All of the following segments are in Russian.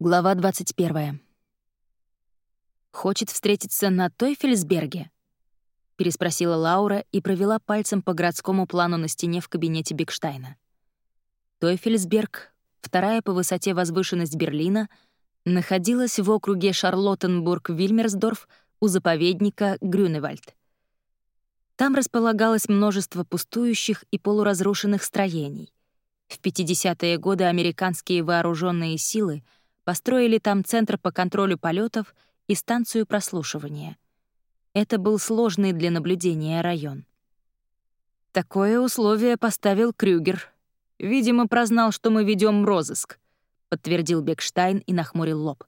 Глава 21. «Хочет встретиться на Тойфельсберге?» — переспросила Лаура и провела пальцем по городскому плану на стене в кабинете Бигштайна. Тойфельсберг, вторая по высоте возвышенность Берлина, находилась в округе Шарлоттенбург-Вильмерсдорф у заповедника Грюневальд. Там располагалось множество пустующих и полуразрушенных строений. В 50-е годы американские вооруженные силы — построили там центр по контролю полетов и станцию прослушивания. Это был сложный для наблюдения район. Такое условие поставил Крюгер. Видимо, прознал, что мы ведем розыск, подтвердил Бекштайн и нахмурил лоб.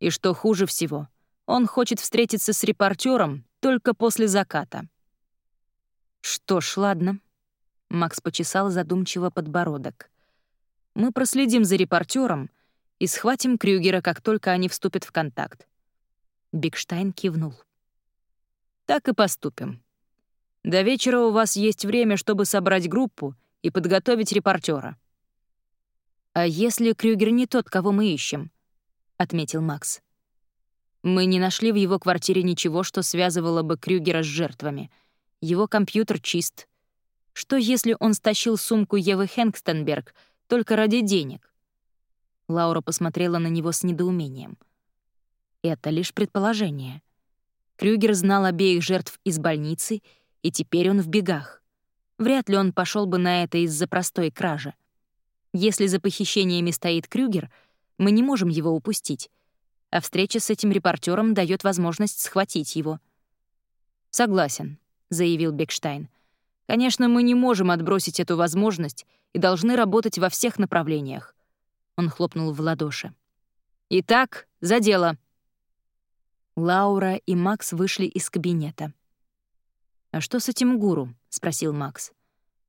И что хуже всего, он хочет встретиться с репортером только после заката. Что ж, ладно. Макс почесал задумчиво подбородок. Мы проследим за репортером и схватим Крюгера, как только они вступят в контакт». Бигштайн кивнул. «Так и поступим. До вечера у вас есть время, чтобы собрать группу и подготовить репортера. «А если Крюгер не тот, кого мы ищем?» — отметил Макс. «Мы не нашли в его квартире ничего, что связывало бы Крюгера с жертвами. Его компьютер чист. Что, если он стащил сумку Евы Хэнкстенберг только ради денег? Лаура посмотрела на него с недоумением. Это лишь предположение. Крюгер знал обеих жертв из больницы, и теперь он в бегах. Вряд ли он пошел бы на это из-за простой кражи. Если за похищениями стоит Крюгер, мы не можем его упустить, а встреча с этим репортером дает возможность схватить его. «Согласен», — заявил Бекштайн. «Конечно, мы не можем отбросить эту возможность и должны работать во всех направлениях. Он хлопнул в ладоши. «Итак, за дело!» Лаура и Макс вышли из кабинета. «А что с этим гуру?» — спросил Макс.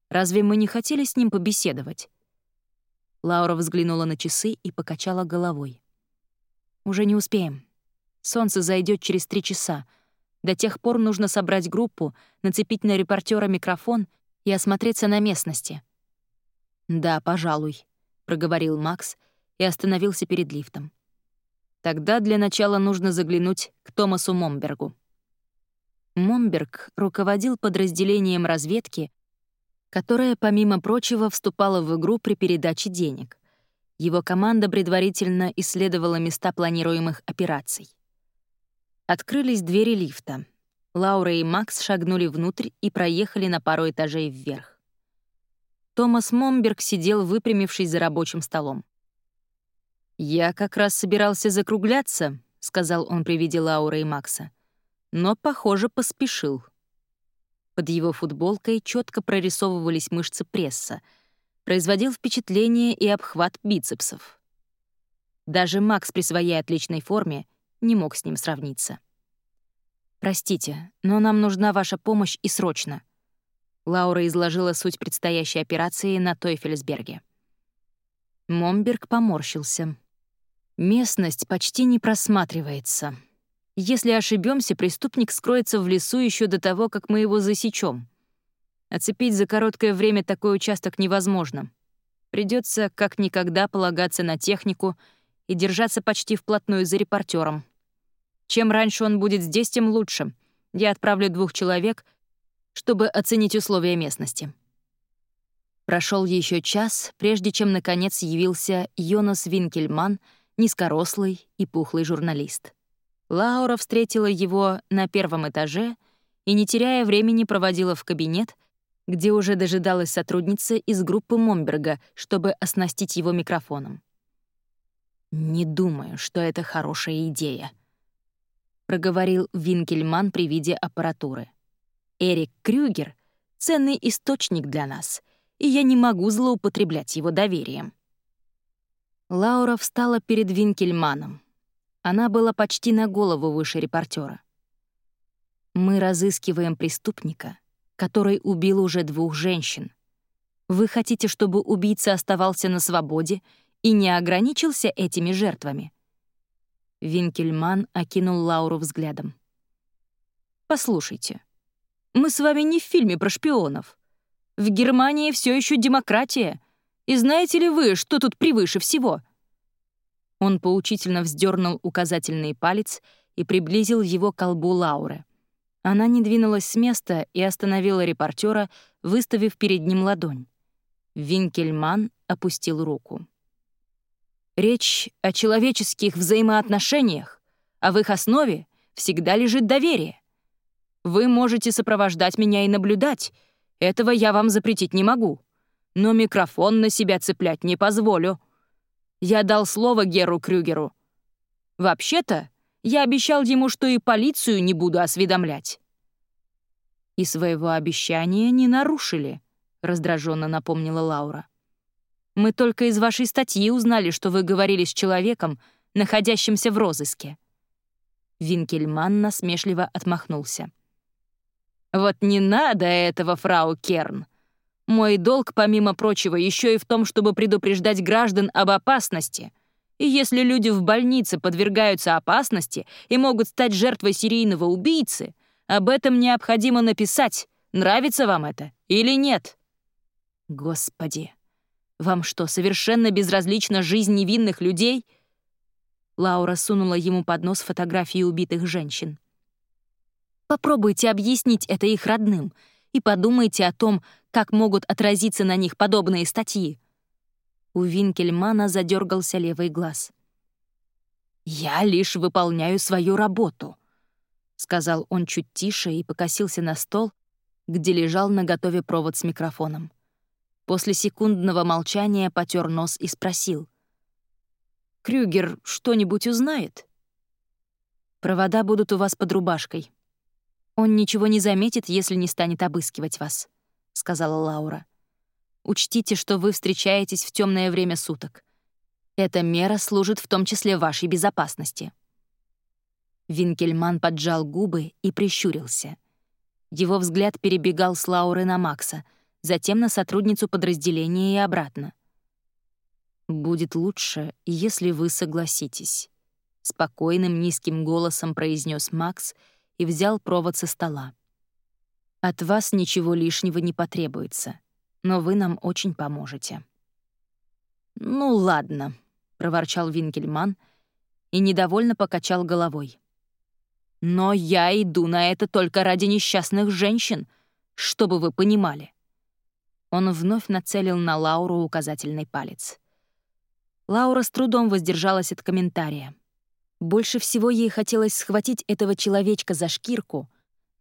«Разве мы не хотели с ним побеседовать?» Лаура взглянула на часы и покачала головой. «Уже не успеем. Солнце зайдет через три часа. До тех пор нужно собрать группу, нацепить на репортера микрофон и осмотреться на местности». «Да, пожалуй», проговорил Макс и остановился перед лифтом. Тогда для начала нужно заглянуть к Томасу Момбергу. Момберг руководил подразделением разведки, которое, помимо прочего, вступало в игру при передаче денег. Его команда предварительно исследовала места планируемых операций. Открылись двери лифта. Лаура и Макс шагнули внутрь и проехали на пару этажей вверх. Томас Момберг сидел, выпрямившись за рабочим столом. «Я как раз собирался закругляться», — сказал он при виде Лауры и Макса. «Но, похоже, поспешил». Под его футболкой четко прорисовывались мышцы пресса. Производил впечатление и обхват бицепсов. Даже Макс при своей отличной форме не мог с ним сравниться. «Простите, но нам нужна ваша помощь и срочно», Лаура изложила суть предстоящей операции на Тойфельсберге. Момберг поморщился. «Местность почти не просматривается. Если ошибемся, преступник скроется в лесу еще до того, как мы его засечем. Оцепить за короткое время такой участок невозможно. Придется как никогда полагаться на технику и держаться почти вплотную за репортером. Чем раньше он будет здесь, тем лучше. Я отправлю двух человек — чтобы оценить условия местности. Прошел еще час, прежде чем, наконец, явился Йонас Винкельман, низкорослый и пухлый журналист. Лаура встретила его на первом этаже и, не теряя времени, проводила в кабинет, где уже дожидалась сотрудница из группы Момберга, чтобы оснастить его микрофоном. «Не думаю, что это хорошая идея», — проговорил Винкельман при виде аппаратуры. Эрик Крюгер — ценный источник для нас, и я не могу злоупотреблять его доверием. Лаура встала перед Винкельманом. Она была почти на голову выше репортера. «Мы разыскиваем преступника, который убил уже двух женщин. Вы хотите, чтобы убийца оставался на свободе и не ограничился этими жертвами?» Винкельман окинул Лауру взглядом. «Послушайте, мы с вами не в фильме про шпионов. В Германии все еще демократия. И знаете ли вы, что тут превыше всего?» Он поучительно вздернул указательный палец и приблизил его к колбу Лауры. Она не двинулась с места и остановила репортера, выставив перед ним ладонь. Винкельман опустил руку. Речь о человеческих взаимоотношениях, а в их основе всегда лежит доверие. Вы можете сопровождать меня и наблюдать, этого я вам запретить не могу. Но микрофон на себя цеплять не позволю. Я дал слово Геру Крюгеру. Вообще-то, я обещал ему, что и полицию не буду осведомлять. И своего обещания не нарушили, раздраженно напомнила Лаура. Мы только из вашей статьи узнали, что вы говорили с человеком, находящимся в розыске. Винкельман насмешливо отмахнулся. «Вот не надо этого, фрау Керн. Мой долг, помимо прочего, еще и в том, чтобы предупреждать граждан об опасности. И если люди в больнице подвергаются опасности и могут стать жертвой серийного убийцы, об этом необходимо написать, нравится вам это или нет. Господи, вам что, совершенно безразлична жизнь невинных людей? Лаура сунула ему под нос фотографии убитых женщин. Попробуйте объяснить это их родным и подумайте о том, как могут отразиться на них подобные статьи. У Винкельмана задергался левый глаз. «Я лишь выполняю свою работу», — сказал он чуть тише и покосился на стол, где лежал наготове провод с микрофоном. После секундного молчания потер нос и спросил. «Крюгер что-нибудь узнает?» «Провода будут у вас под рубашкой. Он ничего не заметит, если не станет обыскивать вас», — сказала Лаура. «Учтите, что вы встречаетесь в темное время суток. Эта мера служит в том числе вашей безопасности». Винкельман поджал губы и прищурился. Его взгляд перебегал с Лауры на Макса, затем на сотрудницу подразделения и обратно. «Будет лучше, если вы согласитесь», — спокойным низким голосом произнес Макс — и взял провод со стола. «От вас ничего лишнего не потребуется, но вы нам очень поможете». «Ну ладно», — проворчал Винкельман и недовольно покачал головой. «Но я иду на это только ради несчастных женщин, чтобы вы понимали». Он вновь нацелил на Лауру указательный палец. Лаура с трудом воздержалась от комментария. Больше всего ей хотелось схватить этого человечка за шкирку,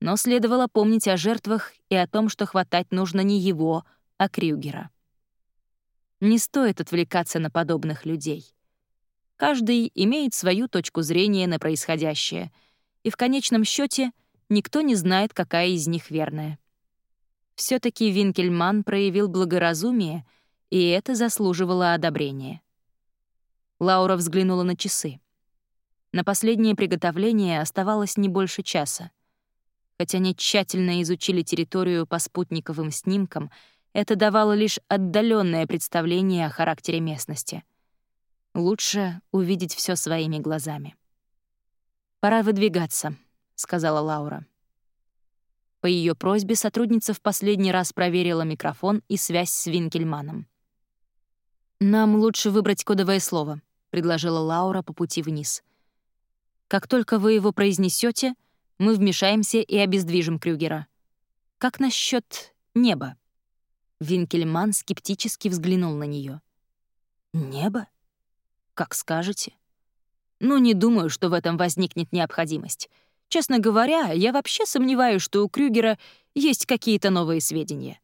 но следовало помнить о жертвах и о том, что хватать нужно не его, а Крюгера. Не стоит отвлекаться на подобных людей. Каждый имеет свою точку зрения на происходящее, и в конечном счете никто не знает, какая из них верная. все таки Винкельман проявил благоразумие, и это заслуживало одобрения. Лаура взглянула на часы. На последнее приготовление оставалось не больше часа. Хотя они тщательно изучили территорию по спутниковым снимкам, это давало лишь отдаленное представление о характере местности. Лучше увидеть все своими глазами. «Пора выдвигаться», — сказала Лаура. По ее просьбе сотрудница в последний раз проверила микрофон и связь с Винкельманом. «Нам лучше выбрать кодовое слово», — предложила Лаура по пути вниз — как только вы его произнесете, мы вмешаемся и обездвижим Крюгера. Как насчет неба?» Винкельман скептически взглянул на нее. «Небо? Как скажете. Ну, не думаю, что в этом возникнет необходимость. Честно говоря, я вообще сомневаюсь, что у Крюгера есть какие-то новые сведения».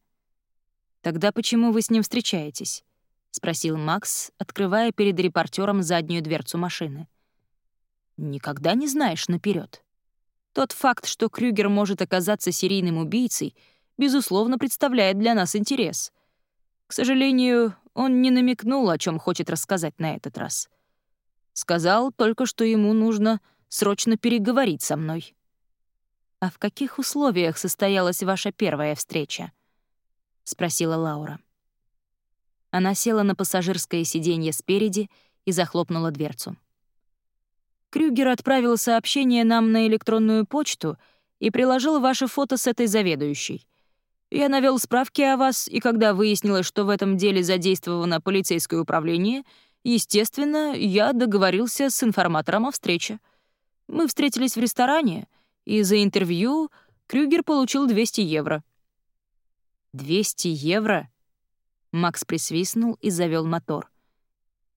«Тогда почему вы с ним встречаетесь?» — спросил Макс, открывая перед репортером заднюю дверцу машины. Никогда не знаешь наперед. Тот факт, что Крюгер может оказаться серийным убийцей, безусловно, представляет для нас интерес. К сожалению, он не намекнул, о чем хочет рассказать на этот раз. Сказал только, что ему нужно срочно переговорить со мной. «А в каких условиях состоялась ваша первая встреча?» — спросила Лаура. Она села на пассажирское сиденье спереди и захлопнула дверцу. Крюгер отправил сообщение нам на электронную почту и приложил ваше фото с этой заведующей. Я навел справки о вас, и когда выяснилось, что в этом деле задействовано полицейское управление, Естественно, я договорился с информатором о встрече. Мы встретились в ресторане, и за интервью Крюгер получил 200 евро. 200 евро? Макс присвистнул и завел мотор.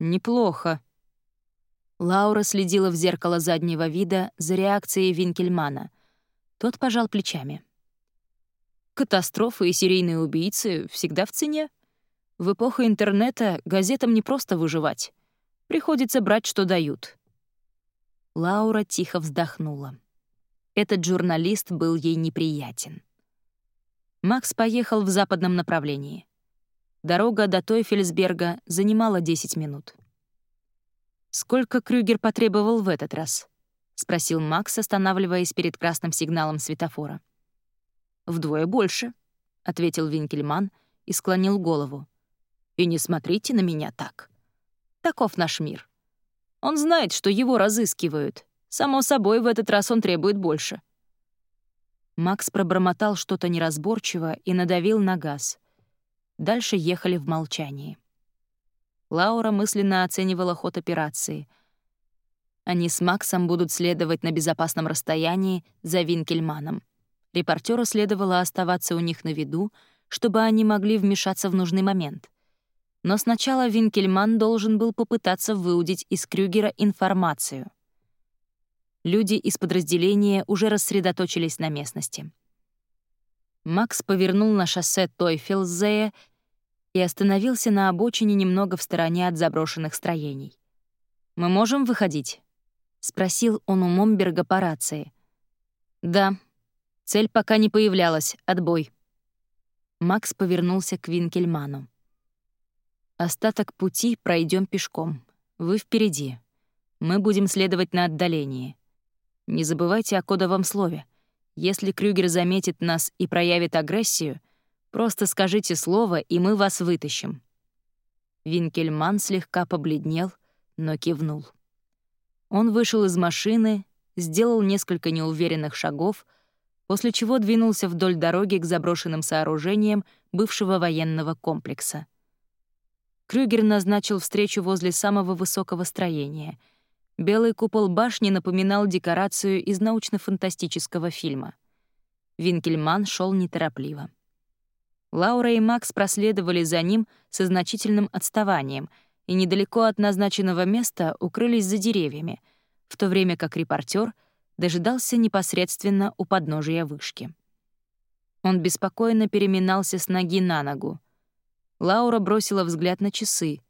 Неплохо. Лаура следила в зеркало заднего вида за реакцией Винкельмана. Тот пожал плечами. Катастрофы и серийные убийцы всегда в цене. В эпоху интернета газетам не просто выживать. Приходится брать, что дают. Лаура тихо вздохнула. Этот журналист был ей неприятен. Макс поехал в западном направлении. Дорога до Тойфельсберга занимала 10 минут. «Сколько Крюгер потребовал в этот раз?» — спросил Макс, останавливаясь перед красным сигналом светофора. «Вдвое больше», — ответил Винкельман и склонил голову. «И не смотрите на меня так. Таков наш мир. Он знает, что его разыскивают. Само собой, в этот раз он требует больше». Макс пробормотал что-то неразборчиво и надавил на газ. Дальше ехали в молчании. Лаура мысленно оценивала ход операции. Они с Максом будут следовать на безопасном расстоянии за Винкельманом. Репортеру следовало оставаться у них на виду, чтобы они могли вмешаться в нужный момент. Но сначала Винкельман должен был попытаться выудить из Крюгера информацию. Люди из подразделения уже рассредоточились на местности. Макс повернул на шоссе Тойфелзея и остановился на обочине немного в стороне от заброшенных строений. «Мы можем выходить?» — спросил он у Момберга по рации. «Да. Цель пока не появлялась. Отбой». Макс повернулся к Винкельману. Остаток пути пройдем пешком. Вы впереди. Мы будем следовать на отдалении. Не забывайте о кодовом слове. Если Крюгер заметит нас и проявит агрессию, просто скажите слово, и мы вас вытащим». Винкельман слегка побледнел, но кивнул. Он вышел из машины, сделал несколько неуверенных шагов, после чего двинулся вдоль дороги к заброшенным сооружениям бывшего военного комплекса. Крюгер назначил встречу возле самого высокого строения. Белый купол башни напоминал декорацию из научно-фантастического фильма. Винкельман шел неторопливо. Лаура и Макс проследовали за ним со значительным отставанием и недалеко от назначенного места укрылись за деревьями, в то время как репортер дожидался непосредственно у подножия вышки. Он беспокойно переминался с ноги на ногу. Лаура бросила взгляд на часы.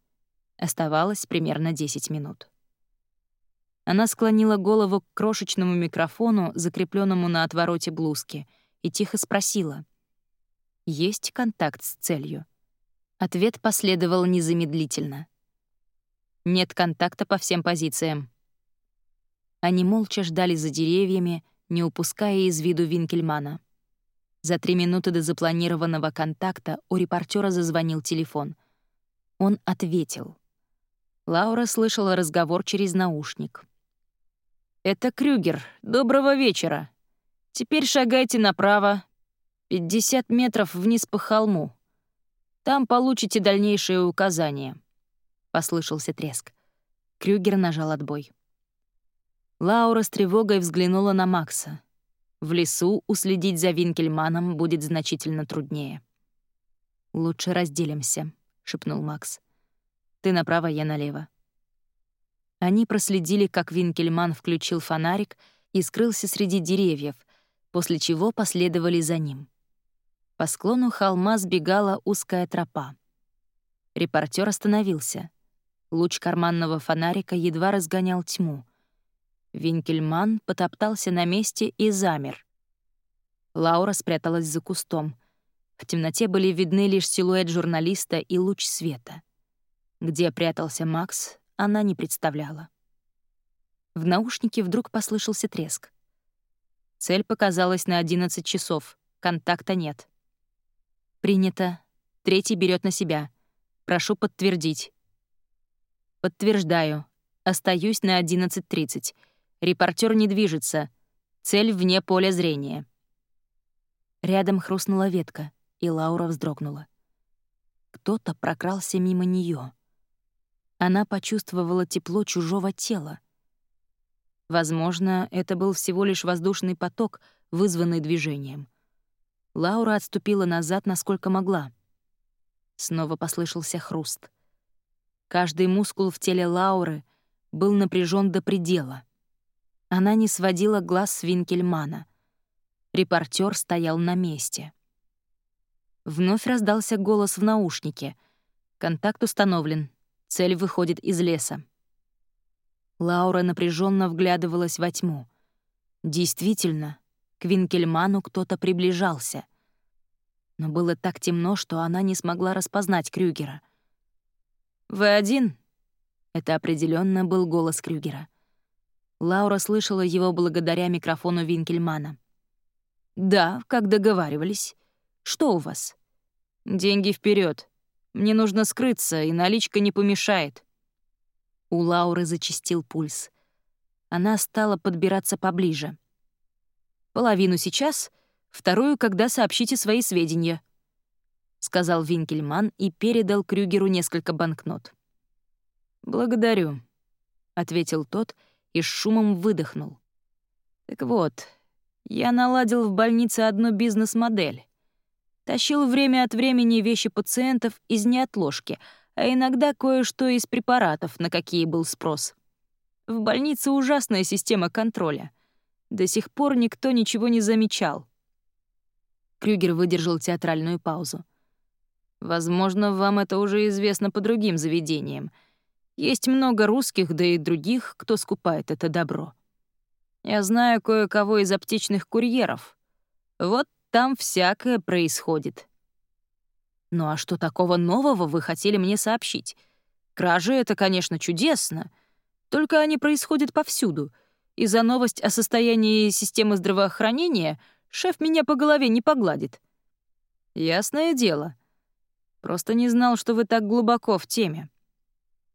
Оставалось примерно 10 минут. Она склонила голову к крошечному микрофону, закрепленному на отвороте блузки, и тихо спросила. «Есть контакт с целью?» Ответ последовал незамедлительно. «Нет контакта по всем позициям». Они молча ждали за деревьями, не упуская из виду Винкельмана. За три минуты до запланированного контакта у репортера зазвонил телефон. Он ответил. Лаура слышала разговор через наушник. «Это Крюгер. Доброго вечера. Теперь шагайте направо. 50 метров вниз по холму. Там получите дальнейшие указания». Послышался треск. Крюгер нажал отбой. Лаура с тревогой взглянула на Макса. В лесу уследить за Винкельманом будет значительно труднее. «Лучше разделимся», — шепнул Макс. «Ты направо, я налево». Они проследили, как Винкельман включил фонарик и скрылся среди деревьев, после чего последовали за ним. По склону холма сбегала узкая тропа. Репортер остановился. Луч карманного фонарика едва разгонял тьму — Винкельман потоптался на месте и замер. Лаура спряталась за кустом. В темноте были видны лишь силуэт журналиста и луч света. Где прятался Макс, она не представляла. В наушнике вдруг послышался треск. Цель показалась на 11 часов. Контакта нет. Принято. Третий берет на себя. Прошу подтвердить. Подтверждаю. Остаюсь на 11.30. Репортер не движется. Цель вне поля зрения. Рядом хрустнула ветка, и Лаура вздрогнула. Кто-то прокрался мимо нее. она почувствовала тепло чужого тела. Возможно, это был всего лишь воздушный поток, вызванный движением. Лаура отступила назад, насколько могла. Снова послышался хруст. Каждый мускул в теле Лауры был напряжен до предела. Она не сводила глаз с Винкельмана. Репортер стоял на месте. Вновь раздался голос в наушнике. Контакт установлен. Цель выходит из леса. Лаура напряженно вглядывалась во тьму. Действительно, к Винкельману кто-то приближался. Но было так темно, что она не смогла распознать Крюгера. «Вы один?» Это определенно был голос Крюгера. Лаура слышала его благодаря микрофону Винкельмана. «Да, как договаривались. Что у вас?» «Деньги вперед. Мне нужно скрыться, и наличка не помешает». У Лауры зачистил пульс. Она стала подбираться поближе. «Половину сейчас, вторую, когда сообщите свои сведения», — сказал Винкельман и передал Крюгеру несколько банкнот. «Благодарю», — ответил тот и с шумом выдохнул. «Так вот, я наладил в больнице одну бизнес-модель. Тащил время от времени вещи пациентов из неотложки — а иногда кое-что из препаратов, на какие был спрос. В больнице ужасная система контроля. До сих пор никто ничего не замечал. Крюгер выдержал театральную паузу. «Возможно, вам это уже известно по другим заведениям. Есть много русских, да и других, кто скупает это добро. Я знаю кое-кого из аптечных курьеров. Вот там всякое происходит. Ну а что такого нового вы хотели мне сообщить? Кражи — это, конечно, чудесно, только они происходят повсюду, и за новость о состоянии системы здравоохранения шеф меня по голове не погладит. Ясное дело. Просто не знал, что вы так глубоко в теме.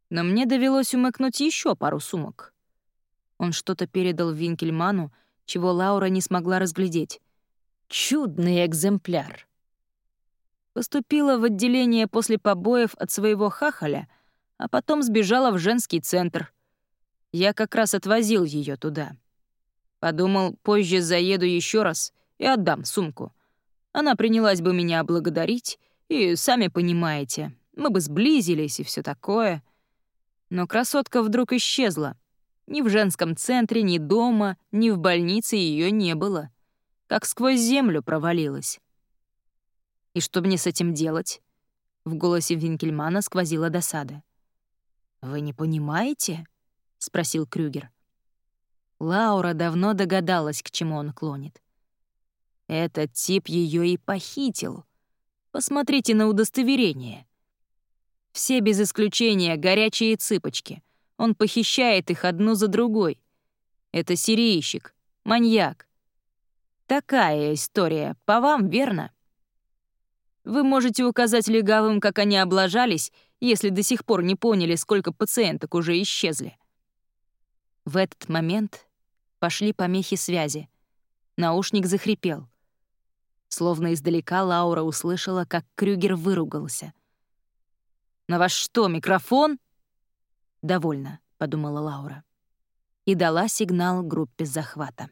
Но мне довелось умыкнуть еще пару сумок. Он что-то передал Винкельману, чего Лаура не смогла разглядеть. Чудный экземпляр. Поступила в отделение после побоев от своего хахаля, а потом сбежала в женский центр. Я как раз отвозил ее туда. Подумал, позже заеду еще раз и отдам сумку. Она принялась бы меня благодарить, и, сами понимаете, мы бы сблизились и все такое. Но красотка вдруг исчезла. Ни в женском центре, ни дома, ни в больнице ее не было. Как сквозь землю провалилась. И что мне с этим делать?» В голосе Винкельмана сквозила досада. «Вы не понимаете?» — спросил Крюгер. Лаура давно догадалась, к чему он клонит. Этот тип ее и похитил. Посмотрите на удостоверение. Все без исключения горячие цыпочки. Он похищает их одну за другой. Это сирийщик, маньяк. Такая история, по вам, верно? Вы можете указать легавым, как они облажались, если до сих пор не поняли, сколько пациенток уже исчезли. В этот момент пошли помехи связи. Наушник захрипел. Словно издалека Лаура услышала, как Крюгер выругался. «На вас что, микрофон?» «Довольно», — подумала Лаура. И дала сигнал группе захвата.